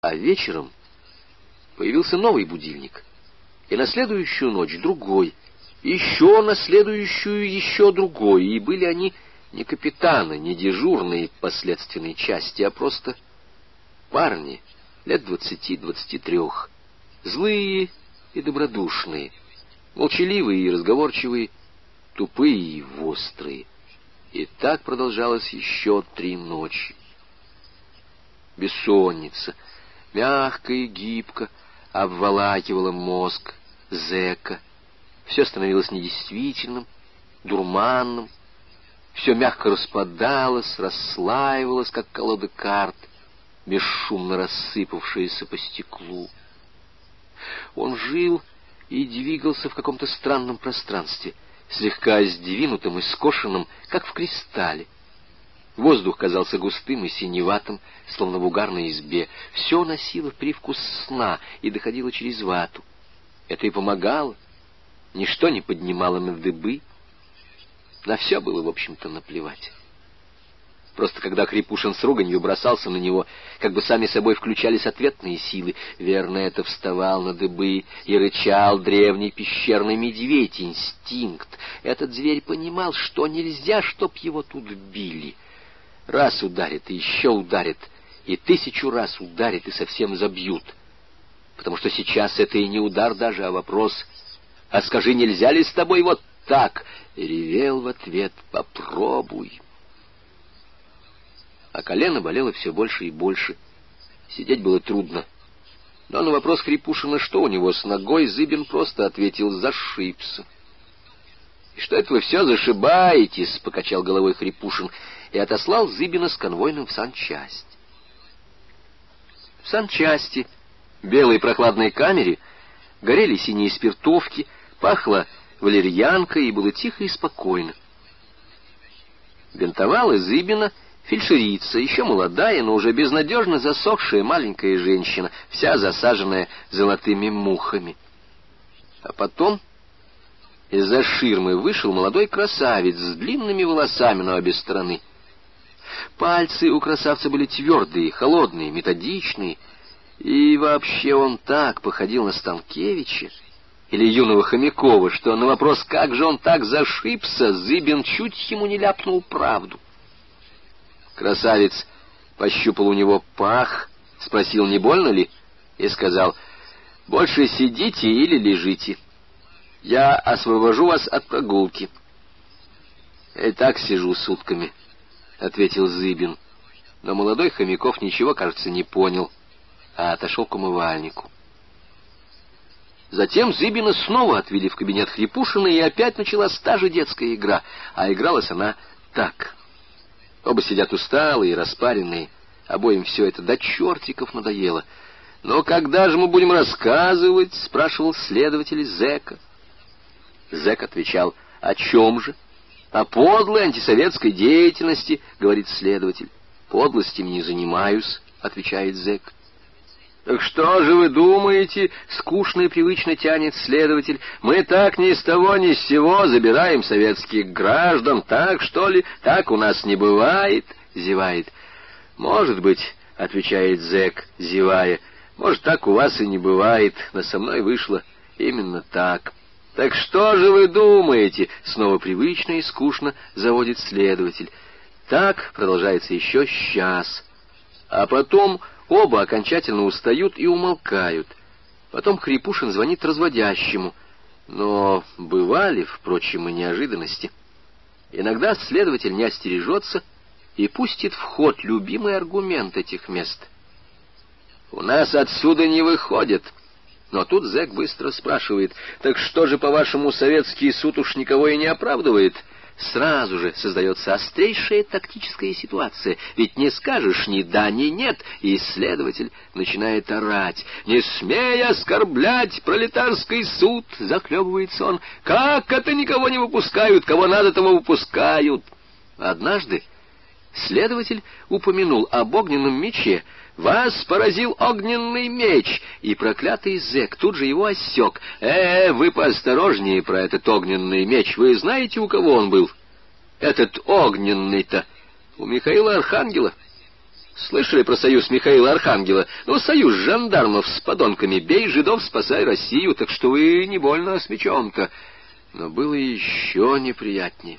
А вечером появился новый будильник, и на следующую ночь другой, еще на следующую еще другой, и были они не капитаны, не дежурные последственные части, а просто парни лет двадцати-двадцати трех, злые и добродушные, молчаливые и разговорчивые, тупые и острые. И так продолжалось еще три ночи. Бессонница, мягко и гибко, обволакивала мозг зэка. Все становилось недействительным, дурманным, все мягко распадалось, расслаивалось, как колода карт, бесшумно рассыпавшиеся по стеклу. Он жил и двигался в каком-то странном пространстве, слегка сдвинутым и скошенным, как в кристалле. Воздух казался густым и синеватым, словно в угарной избе. Все носило привкус сна и доходило через вату. Это и помогало. Ничто не поднимало на дыбы. На все было, в общем-то, наплевать. Просто когда Крепушин с руганью бросался на него, как бы сами собой включались ответные силы, верно это вставал на дыбы и рычал древний пещерный медведь, инстинкт. Этот зверь понимал, что нельзя, чтоб его тут били. Раз ударит, и еще ударит, и тысячу раз ударит, и совсем забьют. Потому что сейчас это и не удар даже, а вопрос «А скажи, нельзя ли с тобой вот так?» И ревел в ответ «Попробуй» а колено болело все больше и больше. Сидеть было трудно. Но на вопрос Хрипушина, что у него с ногой, Зыбин просто ответил «зашибся». «И что это вы все зашибаетесь?» — покачал головой Хрипушин и отослал Зыбина с конвойным в санчасть. В санчасти, белой прохладной камере, горели синие спиртовки, пахло валерьянкой и было тихо и спокойно. Бинтовала Зыбина — Фельдшерица, еще молодая, но уже безнадежно засохшая маленькая женщина, вся засаженная золотыми мухами. А потом из-за ширмы вышел молодой красавец с длинными волосами на обе стороны. Пальцы у красавца были твердые, холодные, методичные, и вообще он так походил на Станкевича или юного Хомякова, что на вопрос, как же он так зашибся, Зыбин чуть ему не ляпнул правду. Красавец пощупал у него пах, спросил, не больно ли, и сказал, «Больше сидите или лежите. Я освобожу вас от прогулки». «И так сижу сутками», — ответил Зыбин. Но молодой Хомяков ничего, кажется, не понял, а отошел к умывальнику. Затем Зыбина снова отвели в кабинет Хрипушина, и опять началась та же детская игра, а игралась она так — Оба сидят усталые и распаренные. Обоим все это до чертиков надоело. «Но когда же мы будем рассказывать?» — спрашивал следователь Зека. Зек отвечал, «О чем же?» «О подлой антисоветской деятельности», — говорит следователь. «Подлостями не занимаюсь», — отвечает Зек. «Так что же вы думаете?» — скучно и привычно тянет следователь. «Мы так ни с того ни с сего забираем советских граждан, так, что ли? Так у нас не бывает?» — зевает. «Может быть», — отвечает зэк, зевая, — «может, так у вас и не бывает, но со мной вышло именно так». «Так что же вы думаете?» — снова привычно и скучно заводит следователь. Так продолжается еще час. А потом Оба окончательно устают и умолкают. Потом Хрипушин звонит разводящему. Но бывали, впрочем, и неожиданности. Иногда следователь не остережется и пустит в ход любимый аргумент этих мест. «У нас отсюда не выходит». Но тут зэк быстро спрашивает, «Так что же, по-вашему, советский суд уж никого и не оправдывает?» сразу же создается острейшая тактическая ситуация. Ведь не скажешь ни да, ни нет, и исследователь начинает орать. «Не смей оскорблять пролетарский суд!» — захлебывается он. «Как это никого не выпускают? Кого надо, того выпускают!» Однажды следователь упомянул об огненном мече, «Вас поразил огненный меч!» И проклятый зэк тут же его осек. «Э, вы поосторожнее про этот огненный меч. Вы знаете, у кого он был? Этот огненный-то у Михаила Архангела. Слышали про союз Михаила Архангела? Ну, союз жандармов с подонками. Бей жидов, спасай Россию. Так что вы не больно с мечом-то. Но было еще неприятнее.